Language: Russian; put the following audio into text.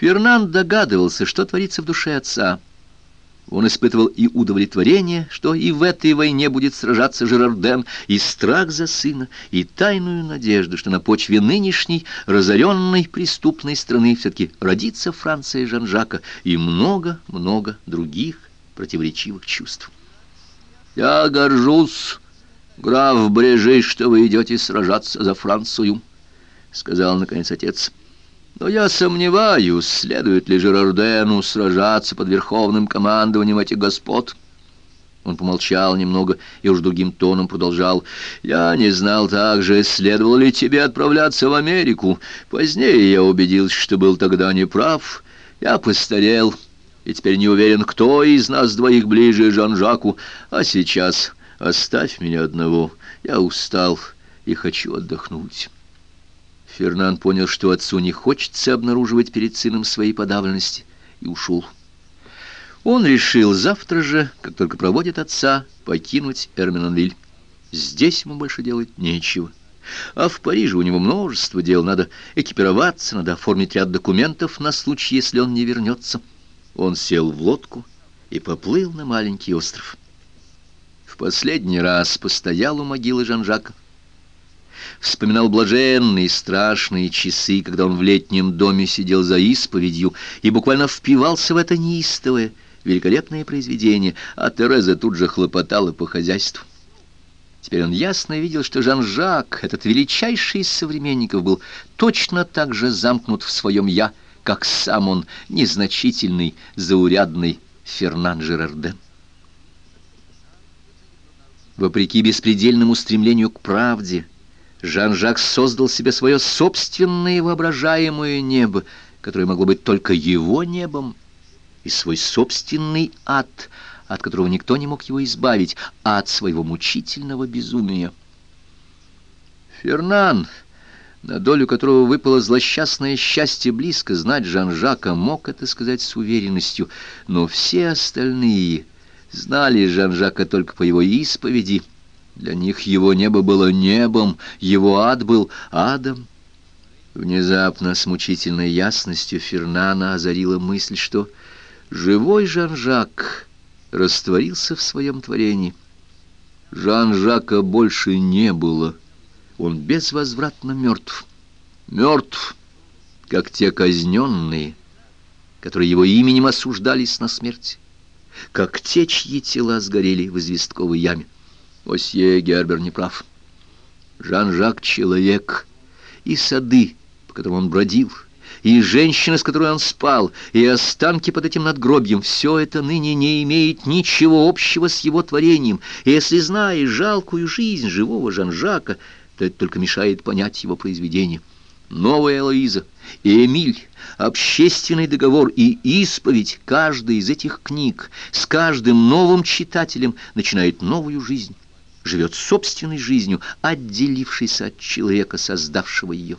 Фернанд догадывался, что творится в душе отца. Он испытывал и удовлетворение, что и в этой войне будет сражаться Жерарден, и страх за сына, и тайную надежду, что на почве нынешней, разоренной преступной страны все-таки родится Франция Жан-Жака, и много-много других противоречивых чувств. «Я горжусь, граф Брежей, что вы идете сражаться за Францию», — сказал, наконец, отец. Но я сомневаюсь, следует ли Жерардену сражаться под верховным командованием этих господ. Он помолчал немного и уж другим тоном продолжал. «Я не знал также, следовало ли тебе отправляться в Америку. Позднее я убедился, что был тогда неправ. Я постарел, и теперь не уверен, кто из нас двоих ближе Жан-Жаку. А сейчас оставь меня одного. Я устал и хочу отдохнуть». Фернан понял, что отцу не хочется обнаруживать перед сыном своей подавленности, и ушел. Он решил завтра же, как только проводит отца, покинуть Эрминонвиль. Здесь ему больше делать нечего. А в Париже у него множество дел. Надо экипироваться, надо оформить ряд документов на случай, если он не вернется. Он сел в лодку и поплыл на маленький остров. В последний раз постоял у могилы Жан-Жака вспоминал блаженные страшные часы, когда он в летнем доме сидел за исповедью и буквально впивался в это неистовое, великолепное произведение, а Тереза тут же хлопотала по хозяйству. Теперь он ясно видел, что Жан-Жак, этот величайший из современников, был точно так же замкнут в своем «я», как сам он, незначительный, заурядный Фернан Жерарден. Вопреки беспредельному стремлению к правде, Жан-Жак создал себе свое собственное воображаемое небо, которое могло быть только его небом, и свой собственный ад, от которого никто не мог его избавить, ад своего мучительного безумия. Фернан, на долю которого выпало злосчастное счастье близко знать Жан-Жака, мог это сказать с уверенностью, но все остальные знали Жан-Жака только по его исповеди — для них его небо было небом, его ад был адом. Внезапно, с мучительной ясностью, Фернана озарила мысль, что живой Жан-Жак растворился в своем творении. Жан-Жака больше не было. Он безвозвратно мертв. Мертв, как те казненные, которые его именем осуждались на смерть, как те, чьи тела сгорели в известковой яме. Осье Гербер не прав. Жан-Жак — человек, и сады, по которым он бродил, и женщина, с которой он спал, и останки под этим надгробьем — все это ныне не имеет ничего общего с его творением. И если знаешь жалкую жизнь живого Жан-Жака, то это только мешает понять его произведение. Новая Элоиза и Эмиль, общественный договор и исповедь каждой из этих книг с каждым новым читателем начинает новую жизнь живет собственной жизнью, отделившейся от человека, создавшего ее.